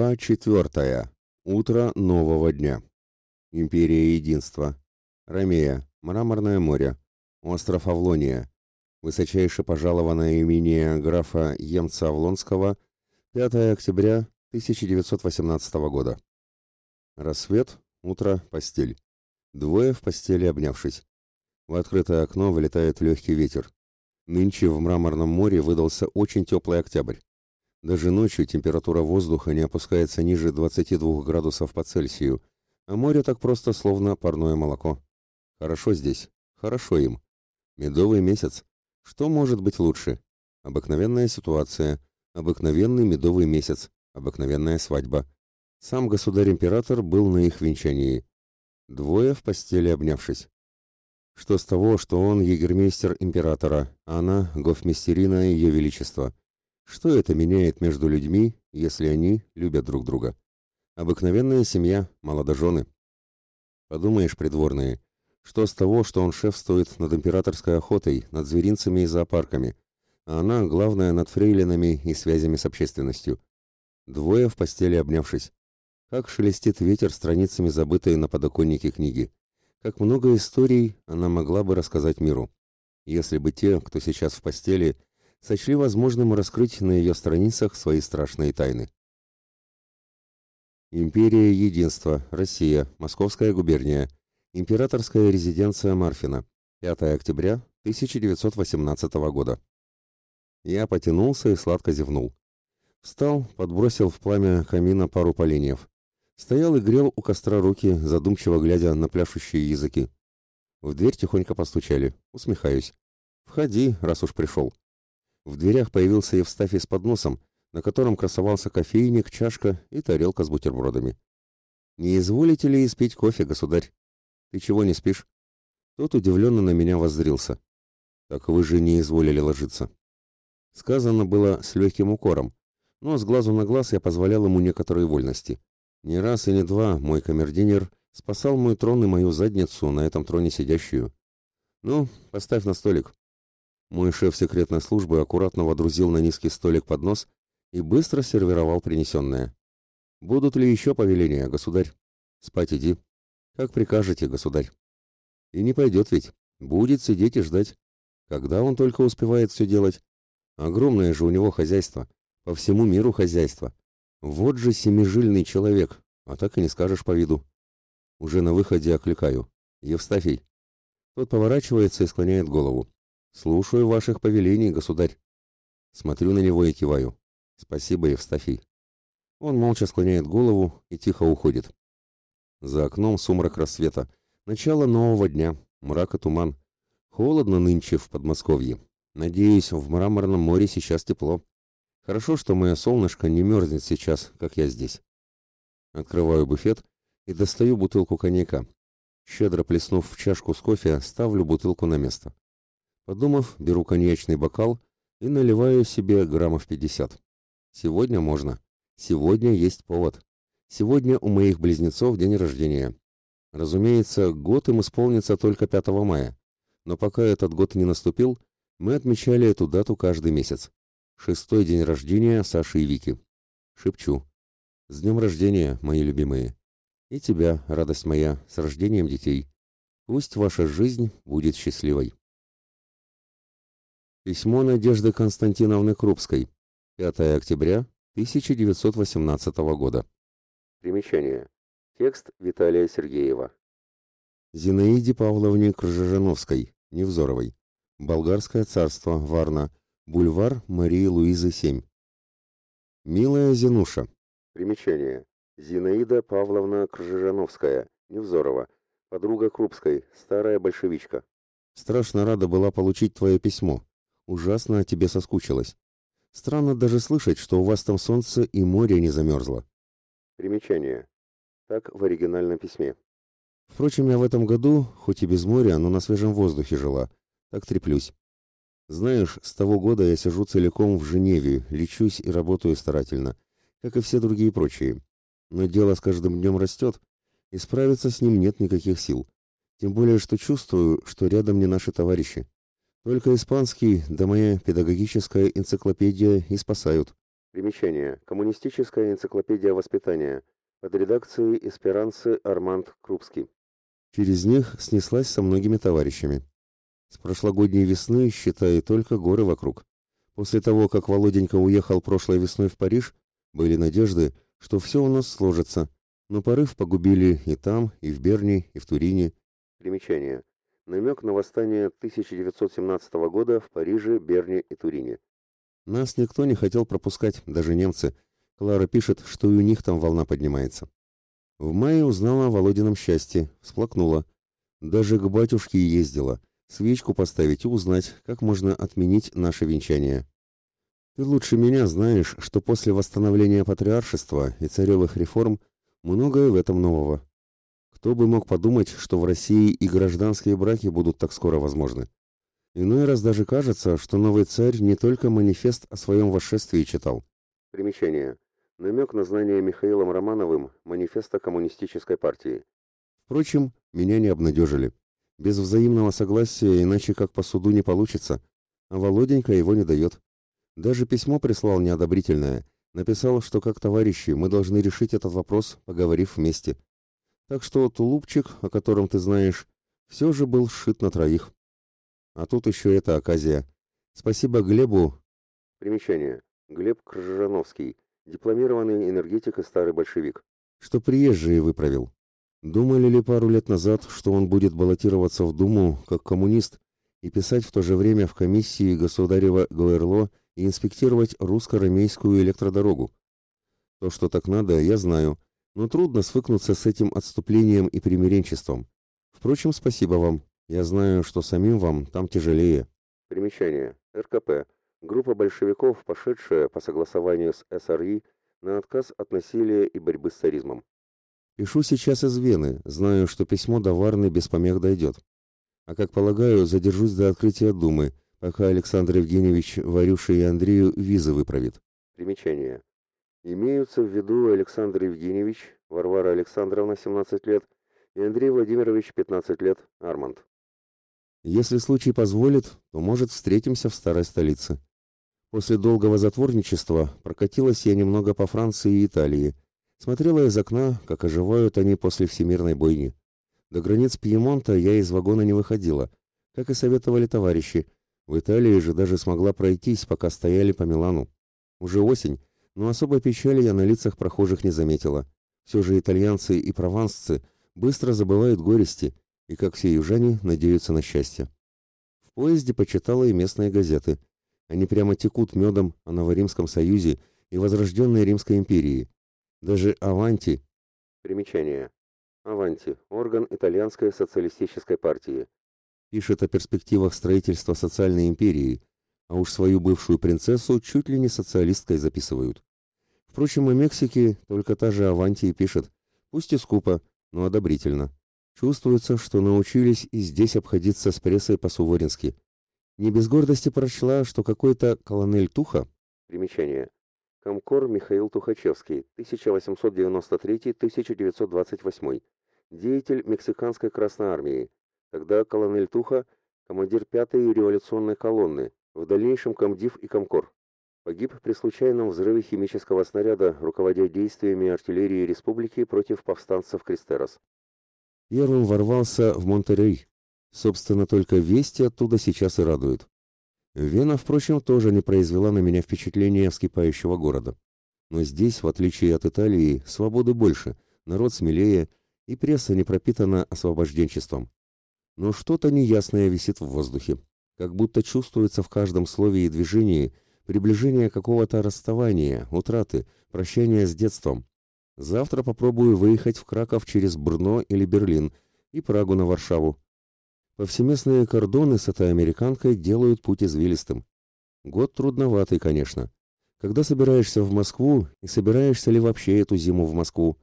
Глава четвертая. Утро нового дня. Империя Единства. Ромея. Мраморное море. Остров Авлония. Высочайше пожалованное имение графа Емца Авлонского. 5 октября 1918 года. Рассвет, утро, постель. Двое в постели обнявшись. В открытое окно вылетает легкий ветер. Нынче в Мраморном море выдался очень теплый октябрь. Даже ночью температура воздуха не опускается ниже 22 градусов по Цельсию, а море так просто словно парное молоко. Хорошо здесь, хорошо им. Медовый месяц. Что может быть лучше? Обыкновенная ситуация, обыкновенный медовый месяц, обыкновенная свадьба. Сам государь-император был на их венчании. Двое в постели обнявшись. Что с того, что он егермейстер императора, а она гофмистерина ее величества? Что это меняет между людьми, если они любят друг друга? Обыкновенная семья, молодожены. Подумаешь, придворные, что с того, что он шефствует над императорской охотой, над зверинцами и зоопарками, а она, главная, над фрейлинами и связями с общественностью. Двое в постели обнявшись. Как шелестит ветер страницами забытой на подоконнике книги. Как много историй она могла бы рассказать миру. Если бы те, кто сейчас в постели, сочли возможным раскрыть на ее страницах свои страшные тайны. Империя Единства, Россия, Московская губерния, Императорская резиденция Марфина, 5 октября 1918 года. Я потянулся и сладко зевнул. Встал, подбросил в пламя камина пару поленьев. Стоял и грел у костра руки, задумчиво глядя на пляшущие языки. В дверь тихонько постучали. Усмехаюсь. «Входи, раз уж пришел». В дверях появился Евстафий с подносом, на котором красовался кофейник, чашка и тарелка с бутербродами. «Не изволите ли испить кофе, государь? Ты чего не спишь?» Тот удивленно на меня воззрился. «Так вы же не изволили ложиться». Сказано было с легким укором, но с глазу на глаз я позволял ему некоторые вольности. Не раз и не два мой камердинер спасал мой трон и мою задницу, на этом троне сидящую. «Ну, поставь на столик», мой шеф секретной службы аккуратно водрузил на низкий столик поднос и быстро сервировал принесенное. «Будут ли еще повеления, государь?» «Спать иди». «Как прикажете, государь». «И не пойдет ведь. Будет сидеть и ждать. Когда он только успевает все делать? Огромное же у него хозяйство. По всему миру хозяйство. Вот же семижильный человек, а так и не скажешь по виду. Уже на выходе окликаю. Евстафий. Тот поворачивается и склоняет голову. «Слушаю ваших повелений, государь». Смотрю на него и киваю. «Спасибо, Евстафий». Он молча склоняет голову и тихо уходит. За окном сумрак рассвета. Начало нового дня. Мрак и туман. Холодно нынче в Подмосковье. Надеюсь, в Мраморном море сейчас тепло. Хорошо, что мое солнышко не мерзнет сейчас, как я здесь. Открываю буфет и достаю бутылку коньяка. Щедро плеснув в чашку с кофе, ставлю бутылку на место. Подумав, беру коньячный бокал и наливаю себе граммов пятьдесят. Сегодня можно. Сегодня есть повод. Сегодня у моих близнецов день рождения. Разумеется, год им исполнится только 5 мая. Но пока этот год не наступил, мы отмечали эту дату каждый месяц. Шестой день рождения Саши и Вики. Шепчу. С днем рождения, мои любимые. И тебя, радость моя, с рождением детей. Пусть ваша жизнь будет счастливой. Письмо Надежды Константиновны Крупской. 5 октября 1918 года. Примечание. Текст Виталия Сергеева. Зинаиде Павловне Крыжижановской, Невзоровой. Болгарское царство, Варна. Бульвар Марии Луизы, 7. Милая Зинуша. Примечание. Зинаида Павловна Крыжижановская, Невзорова. Подруга Крупской, старая большевичка. Страшно рада была получить твое письмо. Ужасно о тебе соскучилась. Странно даже слышать, что у вас там солнце и море не замерзло. Примечание. Так в оригинальном письме. Впрочем, я в этом году, хоть и без моря, но на свежем воздухе жила. Так треплюсь. Знаешь, с того года я сижу целиком в Женеве, лечусь и работаю старательно, как и все другие прочие. Но дело с каждым днем растет, и справиться с ним нет никаких сил. Тем более, что чувствую, что рядом не наши товарищи. Только испанский, да моя педагогическая энциклопедия и спасают. Примечание. Коммунистическая энциклопедия воспитания. Под редакцией эсперанцы Арманд Крупский. Через них снеслась со многими товарищами. С прошлогодней весны, считай, только горы вокруг. После того, как Володенька уехал прошлой весной в Париж, были надежды, что все у нас сложится, но порыв погубили и там, и в Берне, и в Турине. Примечание. Намек на восстание 1917 года в Париже, Берне и Турине. Нас никто не хотел пропускать, даже немцы. Клара пишет, что и у них там волна поднимается. В мае узнала о Володином счастье, всплакнула. Даже к батюшке ездила, свечку поставить и узнать, как можно отменить наше венчание. Ты лучше меня знаешь, что после восстановления патриаршества и царевых реформ многое в этом нового. Кто бы мог подумать, что в России и гражданские браки будут так скоро возможны? Иной раз даже кажется, что новый царь не только манифест о своем восшествии читал. Примечание. Намек на знание Михаилом Романовым манифеста коммунистической партии. Впрочем, меня не обнадежили. Без взаимного согласия иначе как по суду не получится, а Володенька его не дает. Даже письмо прислал неодобрительное. Написал, что как товарищи мы должны решить этот вопрос, поговорив вместе. Так что тулупчик, о котором ты знаешь, все же был сшит на троих. А тут еще эта оказия. Спасибо Глебу. Примечание. Глеб Крыжановский, дипломированный энергетик и старый большевик. Что приезжие выправил. Думали ли пару лет назад, что он будет баллотироваться в Думу как коммунист и писать в то же время в комиссии государева ГОРЛО и инспектировать русско-рамейскую электродорогу? То, что так надо, я знаю, но трудно свыкнуться с этим отступлением и примиренчеством. Впрочем, спасибо вам. Я знаю, что самим вам там тяжелее. Примечание. РКП. Группа большевиков, пошедшая по согласованию с СРИ на отказ от насилия и борьбы с царизмом. Пишу сейчас из Вены, знаю, что письмо до Варны без помех дойдет. А как полагаю, задержусь до открытия Думы, пока Александр Евгеньевич Варюше и Андрею визы выправит. Примечание. Имеются в виду Александр Евгеньевич, Варвара Александровна, 17 лет, и Андрей Владимирович, 15 лет, Арманд. Если случай позволит, то, может, встретимся в старой столице. После долгого затворничества прокатилась я немного по Франции и Италии. Смотрела из окна, как оживают они после всемирной бойни. До границ Пьемонта я из вагона не выходила, как и советовали товарищи. В Италии же даже смогла пройтись, пока стояли по Милану. Уже осень, но особой печали я на лицах прохожих не заметила. Все же итальянцы и провансцы быстро забывают горести, и, как все южане, надеются на счастье. В поезде почитала и местные газеты. Они прямо текут медом о Новоримском союзе и возрожденной Римской империи. Даже «Аванти» Примечание. «Аванти» – орган итальянской социалистической партии. Пишет о перспективах строительства социальной империи, а уж свою бывшую принцессу чуть ли не социалисткой записывают. Впрочем, о Мексике только та же «Аванти» и пишет, пусть и скупо, но одобрительно. Чувствуется, что научились и здесь обходиться с прессой по-суворински. Не без гордости прочла, что какой-то колонель Туха... Примечание. Комкор Михаил Тухачевский, 1893-1928. Деятель Мексиканской Красной Армии. Тогда колонель Туха, командир 5-й революционной колонны, в дальнейшем комдив и комкор. Погиб при случайном взрыве химического снаряда, руководя действиями артиллерии республики против повстанцев Кристерос первым ворвался в Монтерей. Собственно, только вести оттуда сейчас и радуют. Вена, впрочем, тоже не произвела на меня впечатления вскипающего города. Но здесь, в отличие от Италии, свободы больше, народ смелее, и пресса не пропитана освобожденчеством. Но что-то неясное висит в воздухе, как будто чувствуется в каждом слове и движении приближение какого-то расставания, утраты, прощания с детством, Завтра попробую выехать в Краков через Брно или Берлин и Прагу на Варшаву. Повсеместные кордоны с этой американкой делают путь извилистым. Год трудноватый, конечно. Когда собираешься в Москву, и собираешься ли вообще эту зиму в Москву?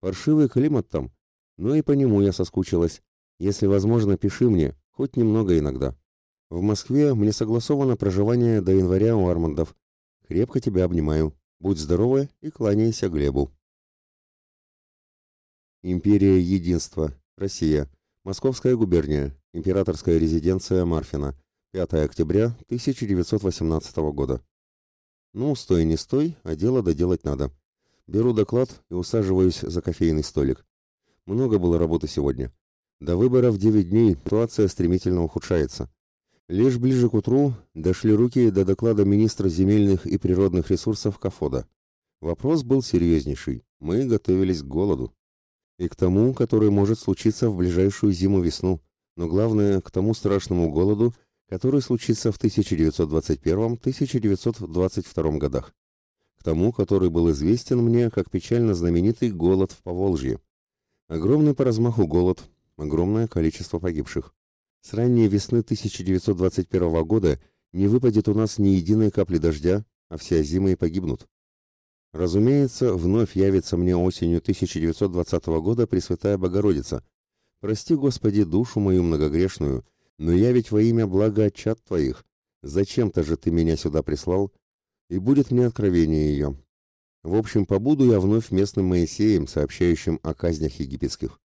Паршивый климат там. Но и по нему я соскучилась. Если возможно, пиши мне, хоть немного иногда. В Москве мне согласовано проживание до января у Армандов. Крепко тебя обнимаю. Будь здорова и кланяйся Глебу. Империя Единства. Россия. Московская губерния. Императорская резиденция Марфина. 5 октября 1918 года. Ну, стой не стой, а дело доделать надо. Беру доклад и усаживаюсь за кофейный столик. Много было работы сегодня. До выборов 9 дней, ситуация стремительно ухудшается. Лишь ближе к утру дошли руки до доклада министра земельных и природных ресурсов Кафода. Вопрос был серьезнейший. Мы готовились к голоду. И к тому, который может случиться в ближайшую зиму-весну. Но главное, к тому страшному голоду, который случится в 1921-1922 годах. К тому, который был известен мне как печально знаменитый голод в Поволжье. Огромный по размаху голод, огромное количество погибших. С ранней весны 1921 года не выпадет у нас ни единой капли дождя, а все зимы погибнут. Разумеется, вновь явится мне осенью 1920 года Пресвятая Богородица. Прости, Господи, душу мою многогрешную, но я ведь во имя блага чад Твоих. Зачем-то же Ты меня сюда прислал, и будет мне откровение ее. В общем, побуду я вновь местным Моисеем, сообщающим о казнях египетских.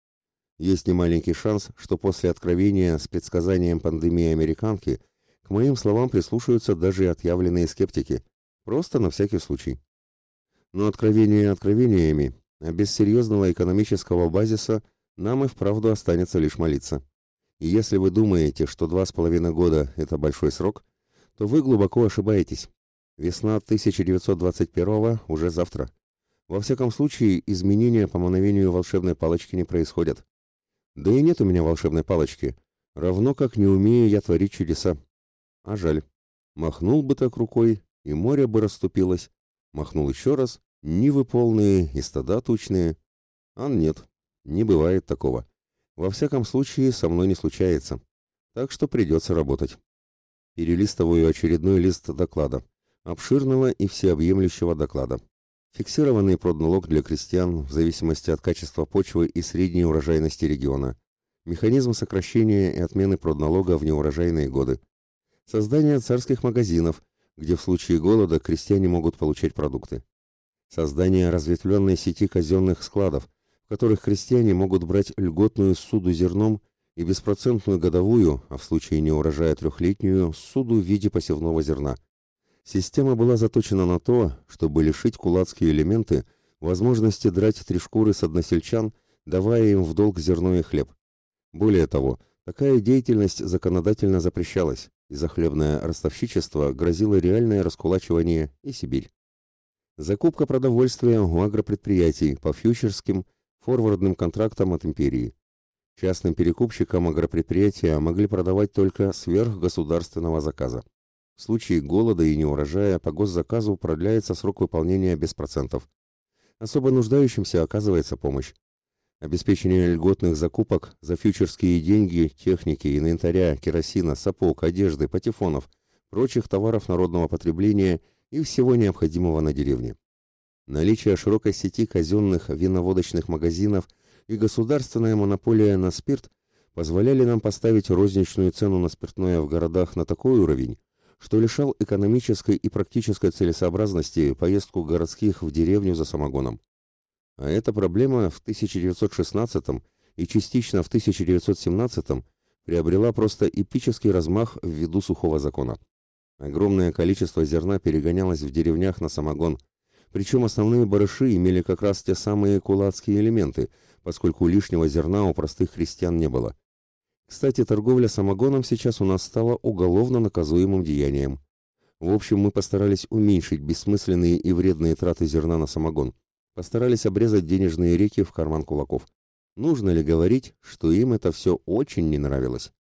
Есть немаленький шанс, что после откровения с предсказанием пандемии американки к моим словам прислушаются даже отъявленные скептики. Просто на всякий случай. Но откровения откровениями, а без серьезного экономического базиса нам и вправду останется лишь молиться. И если вы думаете, что два с половиной года – это большой срок, то вы глубоко ошибаетесь. Весна 1921 уже завтра. Во всяком случае, изменения по мановению волшебной палочки не происходят. Да и нет у меня волшебной палочки, равно как не умею я творить чудеса. А жаль. Махнул бы так рукой, и море бы расступилось, Махнул еще раз. Нивы полные и стада тучные. А нет, не бывает такого. Во всяком случае, со мной не случается. Так что придется работать. Перелистываю очередной лист доклада. Обширного и всеобъемлющего доклада. Фиксированный продналог для крестьян в зависимости от качества почвы и средней урожайности региона. Механизм сокращения и отмены продналога в неурожайные годы. Создание царских магазинов, где в случае голода крестьяне могут получать продукты. Создание разветвленной сети казенных складов, в которых крестьяне могут брать льготную суду зерном и беспроцентную годовую, а в случае неурожая трехлетнюю, суду в виде посевного зерна. Система была заточена на то, чтобы лишить кулацкие элементы возможности драть три шкуры с односельчан, давая им в долг зерно и хлеб. Более того, такая деятельность законодательно запрещалась, и за хлебное ростовщичество грозило реальное раскулачивание и Сибирь. Закупка продовольствия у агропредприятий по фьючерским, форвардным контрактам от империи. Частным перекупщикам агропредприятия могли продавать только сверхгосударственного заказа. В случае голода и неурожая по госзаказу продляется срок выполнения без процентов. Особо нуждающимся оказывается помощь. Обеспечение льготных закупок за фьючерские деньги, техники, инвентаря, керосина, сапог, одежды, патефонов, прочих товаров народного потребления и всего необходимого на деревне. Наличие широкой сети казенных виноводочных магазинов и государственная монополия на спирт позволяли нам поставить розничную цену на спиртное в городах на такой уровень, что лишал экономической и практической целесообразности поездку городских в деревню за самогоном. А эта проблема в 1916 и частично в 1917 приобрела просто эпический размах ввиду сухого закона. Огромное количество зерна перегонялось в деревнях на самогон, причем основные барыши имели как раз те самые кулацкие элементы, поскольку лишнего зерна у простых крестьян не было. Кстати, торговля самогоном сейчас у нас стала уголовно наказуемым деянием. В общем, мы постарались уменьшить бессмысленные и вредные траты зерна на самогон постарались обрезать денежные реки в карман кулаков. Нужно ли говорить, что им это все очень не нравилось?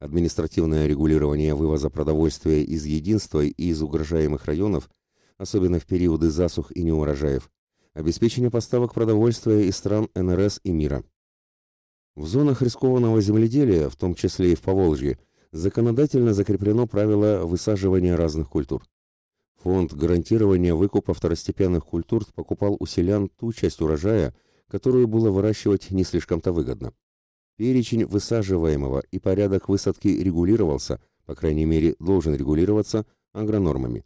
Административное регулирование вывоза продовольствия из единства и из угрожаемых районов, особенно в периоды засух и неурожаев, обеспечение поставок продовольствия из стран НРС и мира. В зонах рискованного земледелия, в том числе и в Поволжье, законодательно закреплено правило высаживания разных культур. Фонд гарантирования выкупа второстепенных культур покупал у селян ту часть урожая, которую было выращивать не слишком-то выгодно. Перечень высаживаемого и порядок высадки регулировался, по крайней мере, должен регулироваться агронормами.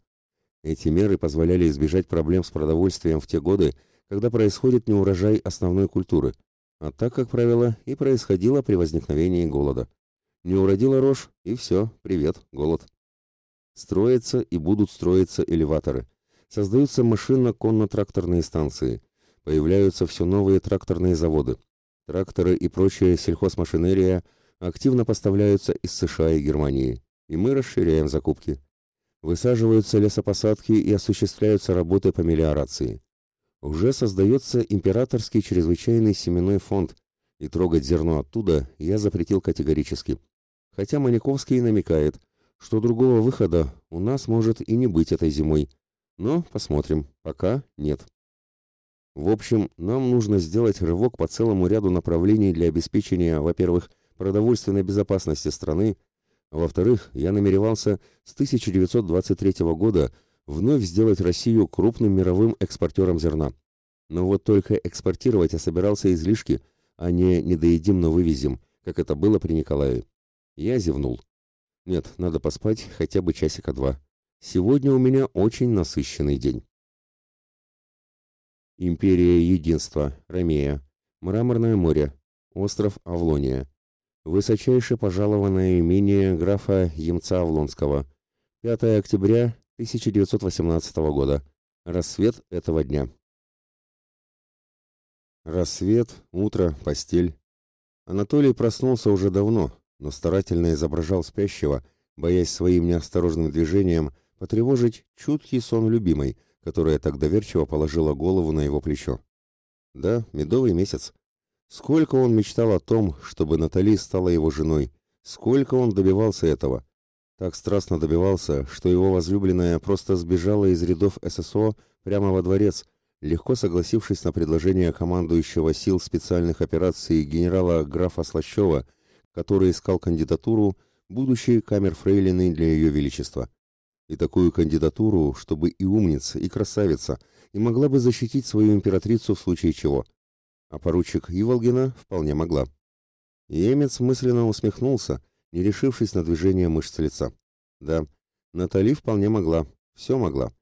Эти меры позволяли избежать проблем с продовольствием в те годы, когда происходит неурожай основной культуры, а так, как правило, и происходило при возникновении голода. Не уродила рожь, и все, привет, голод. Строятся и будут строиться элеваторы, Создаются машинно-конно-тракторные станции. Появляются все новые тракторные заводы. Тракторы и прочая сельхозмашинерия активно поставляются из США и Германии. И мы расширяем закупки. Высаживаются лесопосадки и осуществляются работы по мелиорации. Уже создается императорский чрезвычайный семенной фонд, и трогать зерно оттуда я запретил категорически. Хотя Маниковский намекает, что другого выхода у нас может и не быть этой зимой. Но посмотрим, пока нет. В общем, нам нужно сделать рывок по целому ряду направлений для обеспечения, во-первых, продовольственной безопасности страны, а во-вторых, я намеревался с 1923 года вновь сделать Россию крупным мировым экспортером зерна. Но вот только экспортировать я собирался излишки, а не недоедим, но вывезем, как это было при Николае. Я зевнул. Нет, надо поспать хотя бы часика два. Сегодня у меня очень насыщенный день. Империя Единства, Ромея, Мраморное море, остров Авлония. Высочайше пожалованное имение графа Емца Авлонского. 5 октября 1918 года. Рассвет этого дня. Рассвет, утро, постель. Анатолий проснулся уже давно, но старательно изображал спящего, боясь своим неосторожным движением потревожить чуткий сон любимой, которая так доверчиво положила голову на его плечо. Да, медовый месяц. Сколько он мечтал о том, чтобы Натали стала его женой, сколько он добивался этого. Так страстно добивался, что его возлюбленная просто сбежала из рядов ССО прямо во дворец, легко согласившись на предложение командующего сил специальных операций генерала графа Слащева, который искал кандидатуру будущей камер-фрейлины для ее величества. И такую кандидатуру, чтобы и умница, и красавица, и могла бы защитить свою императрицу в случае чего. А поручик Иволгина вполне могла. Емец мысленно усмехнулся, не решившись на движение мышц лица. Да, Натали вполне могла, все могла.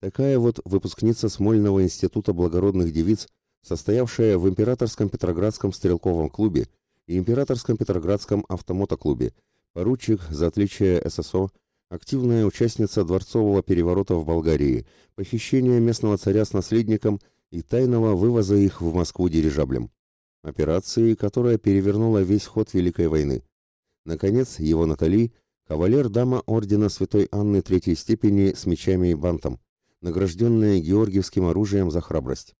Такая вот выпускница Смольного института благородных девиц, состоявшая в Императорском Петроградском стрелковом клубе и Императорском Петроградском автомотоклубе, поручик, за отличие ССО, активная участница дворцового переворота в Болгарии, похищения местного царя с наследником и тайного вывоза их в Москву дирижаблем. Операции, которая перевернула весь ход Великой войны. Наконец, его Натали, кавалер-дама ордена Святой Анны Третьей степени с мечами и бантом, награжденная Георгиевским оружием за храбрость.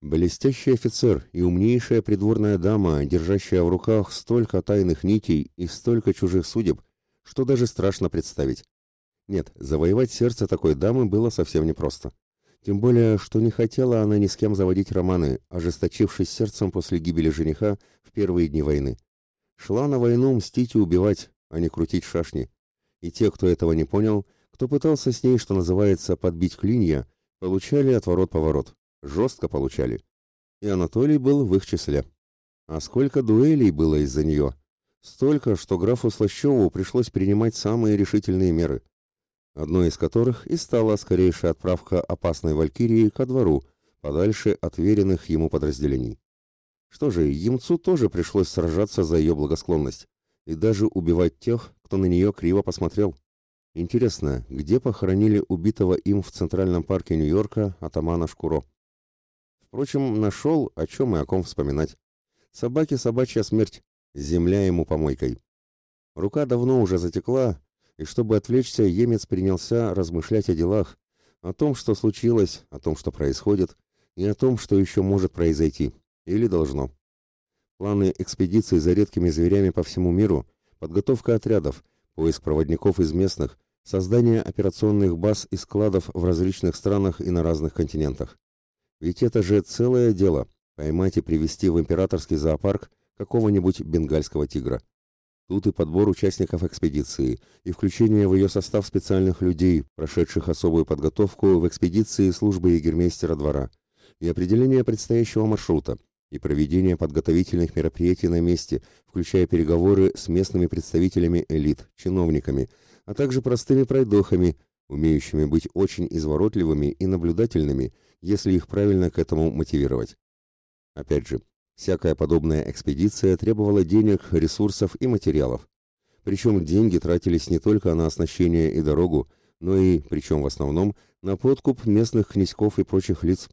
Блестящий офицер и умнейшая придворная дама, держащая в руках столько тайных нитей и столько чужих судеб, что даже страшно представить. Нет, завоевать сердце такой дамы было совсем непросто. Тем более, что не хотела она ни с кем заводить романы, ожесточившись сердцем после гибели жениха в первые дни войны. Шла на войну мстить и убивать, а не крутить шашни. И те, кто этого не понял, кто пытался с ней, что называется, подбить клинья, получали отворот-поворот. Жестко получали. И Анатолий был в их числе. А сколько дуэлей было из-за нее? Столько, что графу Слащеву пришлось принимать самые решительные меры. Одной из которых и стала скорейшая отправка опасной валькирии ко двору, подальше от веренных ему подразделений. Что же, Емцу тоже пришлось сражаться за ее благосклонность и даже убивать тех, кто на нее криво посмотрел. Интересно, где похоронили убитого им в Центральном парке Нью-Йорка атамана Шкуро? Впрочем, нашел, о чем и о ком вспоминать. Собаке собачья смерть, земля ему помойкой. Рука давно уже затекла, и чтобы отвлечься, емец принялся размышлять о делах, о том, что случилось, о том, что происходит, и о том, что еще может произойти, или должно. Планы экспедиции за редкими зверями по всему миру, подготовка отрядов, поиск проводников из местных, создание операционных баз и складов в различных странах и на разных континентах. Ведь это же целое дело – поймать и привести в императорский зоопарк какого-нибудь бенгальского тигра. Тут и подбор участников экспедиции, и включение в ее состав специальных людей, прошедших особую подготовку в экспедиции службы егермейстера двора, и определение предстоящего маршрута, и проведение подготовительных мероприятий на месте, включая переговоры с местными представителями элит, чиновниками – а также простыми пройдохами, умеющими быть очень изворотливыми и наблюдательными, если их правильно к этому мотивировать. Опять же, всякая подобная экспедиция требовала денег, ресурсов и материалов. Причем деньги тратились не только на оснащение и дорогу, но и, причем в основном, на подкуп местных князьков и прочих лиц.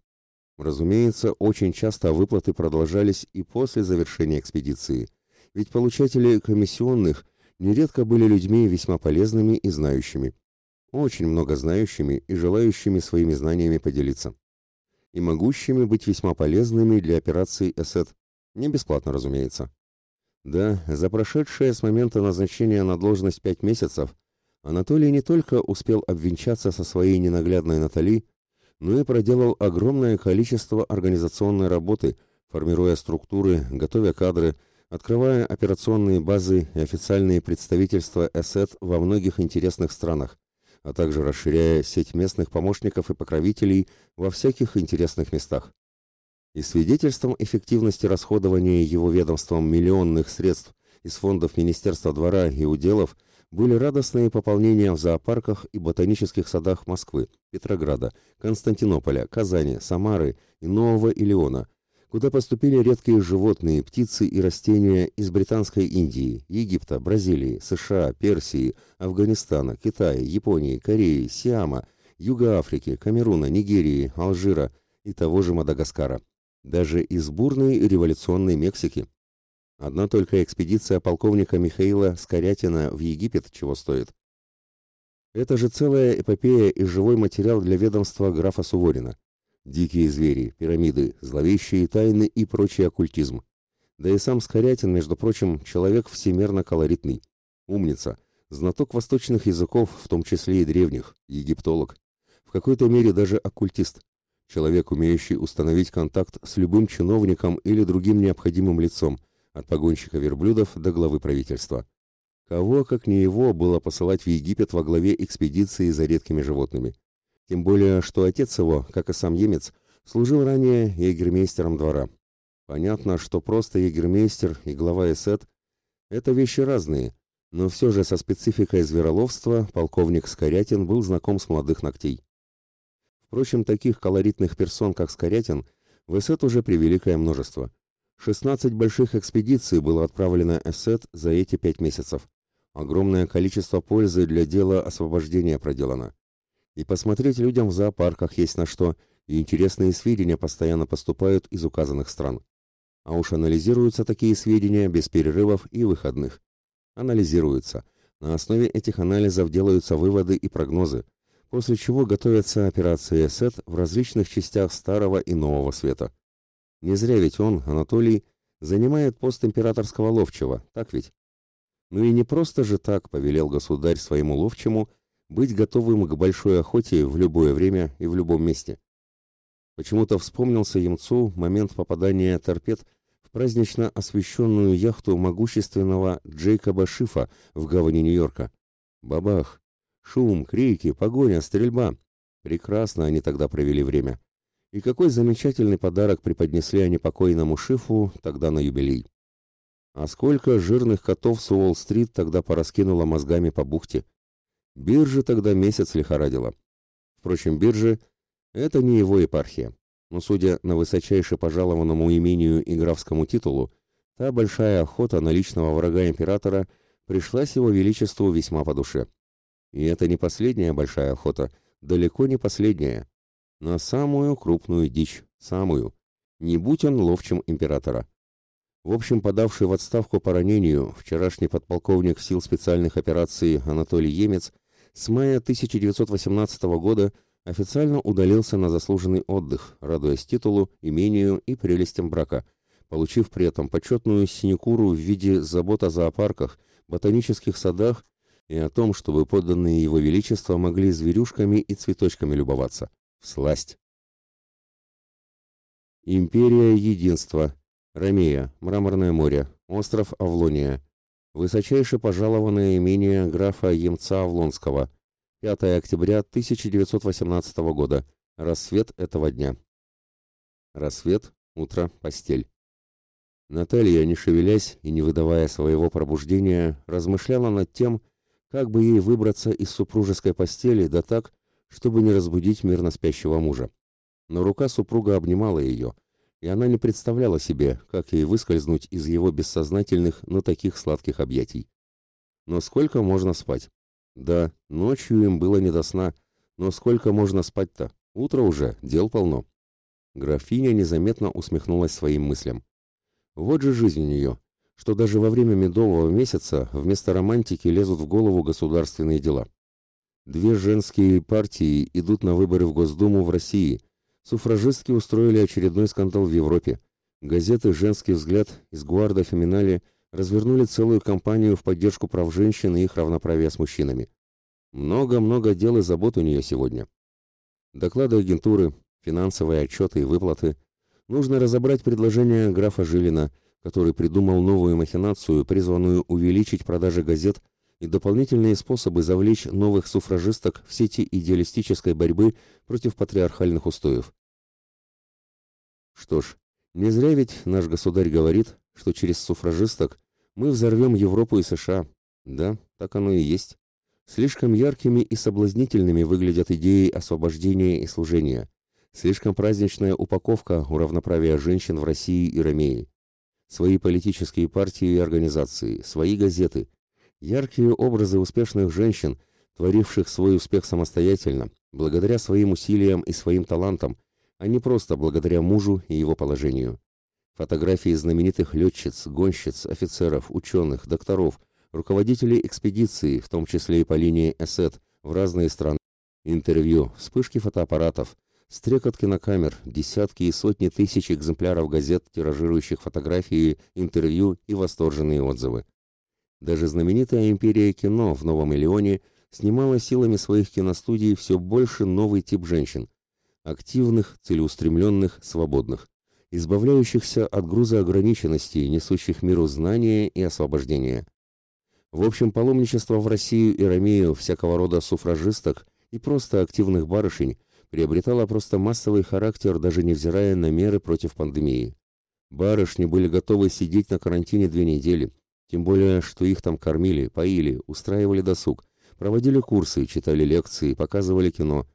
Разумеется, очень часто выплаты продолжались и после завершения экспедиции, ведь получатели комиссионных нередко были людьми весьма полезными и знающими. Очень много знающими и желающими своими знаниями поделиться. И могущими быть весьма полезными для операции «Эсет». Не бесплатно, разумеется. Да, за прошедшие с момента назначения на должность пять месяцев Анатолий не только успел обвенчаться со своей ненаглядной Натали, но и проделал огромное количество организационной работы, формируя структуры, готовя кадры, открывая операционные базы и официальные представительства ЭСЭТ во многих интересных странах, а также расширяя сеть местных помощников и покровителей во всяких интересных местах. И свидетельством эффективности расходования его ведомством миллионных средств из фондов Министерства двора и уделов были радостные пополнения в зоопарках и ботанических садах Москвы, Петрограда, Константинополя, Казани, Самары и Нового Илеона, куда поступили редкие животные, птицы и растения из Британской Индии, Египта, Бразилии, США, Персии, Афганистана, Китая, Японии, Кореи, Сиама, Юга Африки, Камеруна, Нигерии, Алжира и того же Мадагаскара даже из бурной революционной Мексики. Одна только экспедиция полковника Михаила Скорятина в Египет чего стоит. Это же целая эпопея и живой материал для ведомства графа Суворина. Дикие звери, пирамиды, зловещие тайны и прочий оккультизм. Да и сам Скорятин, между прочим, человек всемерно колоритный. Умница, знаток восточных языков, в том числе и древних, египтолог. В какой-то мере даже оккультист. Человек, умеющий установить контакт с любым чиновником или другим необходимым лицом, от погонщика верблюдов до главы правительства. Кого, как не его, было посылать в Египет во главе экспедиции за редкими животными? Тем более, что отец его, как и сам емец, служил ранее егермейстером двора. Понятно, что просто егермейстер и глава эсет – это вещи разные, но все же со спецификой звероловства полковник Скорятин был знаком с молодых ногтей. Впрочем, таких колоритных персон, как Скорятин, в Эссет уже превеликое множество. 16 больших экспедиций было отправлено Эссет за эти пять месяцев. Огромное количество пользы для дела освобождения проделано. И посмотреть людям в зоопарках есть на что, и интересные сведения постоянно поступают из указанных стран. А уж анализируются такие сведения без перерывов и выходных. Анализируются. На основе этих анализов делаются выводы и прогнозы, после чего готовятся операции СЭТ в различных частях Старого и Нового Света. Не зря ведь он, Анатолий, занимает пост императорского ловчего, так ведь? Ну и не просто же так повелел государь своему ловчему быть готовым к большой охоте в любое время и в любом месте. Почему-то вспомнился Емцу момент попадания торпед в празднично освещенную яхту могущественного Джейкоба Шифа в гавани Нью-Йорка. Бабах! Шум, крики, погоня, стрельба. Прекрасно они тогда провели время. И какой замечательный подарок преподнесли они покойному Шифу тогда на юбилей. А сколько жирных котов с Уолл-стрит тогда пораскинуло мозгами по бухте. Биржи тогда месяц лихорадила. Впрочем, биржи — это не его епархия. Но, судя на высочайше пожалованному имению и графскому титулу, та большая охота на личного врага императора пришлась его величеству весьма по душе. И это не последняя большая охота, далеко не последняя. На самую крупную дичь, самую. Не будь он ловчим императора. В общем, подавший в отставку по ранению вчерашний подполковник сил специальных операций Анатолий Емец с мая 1918 года официально удалился на заслуженный отдых, радуясь титулу, имению и прелестям брака, получив при этом почетную синекуру в виде забот о зоопарках, ботанических садах и о том, чтобы подданные его величества могли зверюшками и цветочками любоваться. Всласть. Империя Единства. Ромея. Мраморное море. Остров Авлония. Высочайше пожалованное имение графа Емца Авлонского. 5 октября 1918 года. Рассвет этого дня. Рассвет, утро, постель. Наталья, не шевелясь и не выдавая своего пробуждения, размышляла над тем, как бы ей выбраться из супружеской постели, да так, чтобы не разбудить мирно спящего мужа? Но рука супруга обнимала ее, и она не представляла себе, как ей выскользнуть из его бессознательных, но таких сладких объятий. Но сколько можно спать? Да, ночью им было не до сна, но сколько можно спать-то? Утро уже, дел полно. Графиня незаметно усмехнулась своим мыслям. Вот же жизнь у нее, что даже во время медового месяца вместо романтики лезут в голову государственные дела. Две женские партии идут на выборы в Госдуму в России. Суфражистки устроили очередной скандал в Европе. Газеты «Женский взгляд» из Гуарда Феминале развернули целую кампанию в поддержку прав женщин и их равноправия с мужчинами. Много-много дел и забот у нее сегодня. Доклады агентуры, финансовые отчеты и выплаты. Нужно разобрать предложение графа Жилина, который придумал новую махинацию, призванную увеличить продажи газет и дополнительные способы завлечь новых суфражисток в сети идеалистической борьбы против патриархальных устоев. Что ж, не зря ведь наш государь говорит, что через суфражисток мы взорвем Европу и США. Да, так оно и есть. Слишком яркими и соблазнительными выглядят идеи освобождения и служения. Слишком праздничная упаковка у равноправия женщин в России и Ромеи. Свои политические партии и организации, свои газеты. Яркие образы успешных женщин, творивших свой успех самостоятельно, благодаря своим усилиям и своим талантам, а не просто благодаря мужу и его положению. Фотографии знаменитых летчиц, гонщиц, офицеров, ученых, докторов, руководителей экспедиции, в том числе и по линии ЭСЭТ, в разные страны. Интервью, вспышки фотоаппаратов, стрекот кинокамер, десятки и сотни тысяч экземпляров газет, тиражирующих фотографии, интервью и восторженные отзывы. Даже знаменитая империя кино в Новом Миллионе снимала силами своих киностудий все больше новый тип женщин. Активных, целеустремленных, свободных избавляющихся от груза ограниченностей, несущих миру знания и освобождения. В общем, паломничество в Россию и Ромею всякого рода суфражисток и просто активных барышень приобретало просто массовый характер, даже невзирая на меры против пандемии. Барышни были готовы сидеть на карантине две недели, тем более, что их там кормили, поили, устраивали досуг, проводили курсы, читали лекции, показывали кино.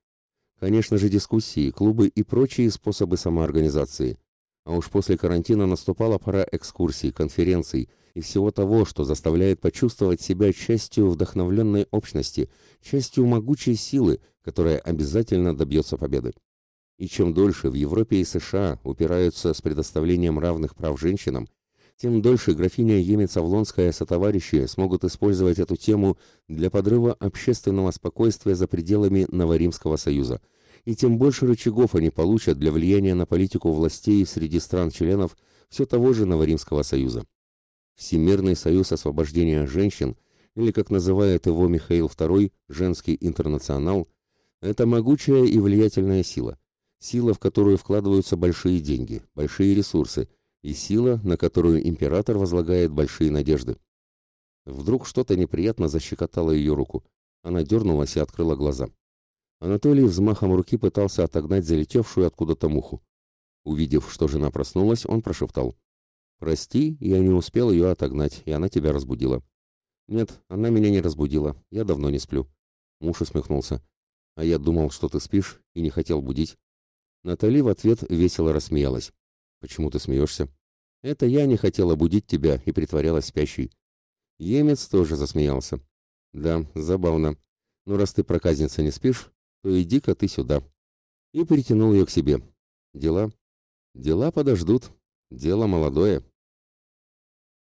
Конечно же, дискуссии, клубы и прочие способы самоорганизации. А уж после карантина наступала пора экскурсий, конференций и всего того, что заставляет почувствовать себя частью вдохновленной общности, частью могучей силы, которая обязательно добьется победы. И чем дольше в Европе и США упираются с предоставлением равных прав женщинам, тем дольше графиня Емец-Авлонская сотоварищи смогут использовать эту тему для подрыва общественного спокойствия за пределами Новоримского союза – и тем больше рычагов они получат для влияния на политику властей среди стран-членов все того же Новоримского союза. Всемирный союз освобождения женщин, или, как называет его Михаил II, женский интернационал, это могучая и влиятельная сила. Сила, в которую вкладываются большие деньги, большие ресурсы, и сила, на которую император возлагает большие надежды. Вдруг что-то неприятно защекотало ее руку. Она дернулась и открыла глаза. Анатолий взмахом руки пытался отогнать залетевшую откуда-то муху. Увидев, что жена проснулась, он прошептал. «Прости, я не успел ее отогнать, и она тебя разбудила». «Нет, она меня не разбудила, я давно не сплю». Муж усмехнулся. «А я думал, что ты спишь и не хотел будить». Натали в ответ весело рассмеялась. «Почему ты смеешься?» «Это я не хотела будить тебя и притворялась спящей». Емец тоже засмеялся. «Да, забавно. Но раз ты проказница не спишь, то иди-ка ты сюда. И притянул ее к себе. Дела? Дела подождут. Дело молодое.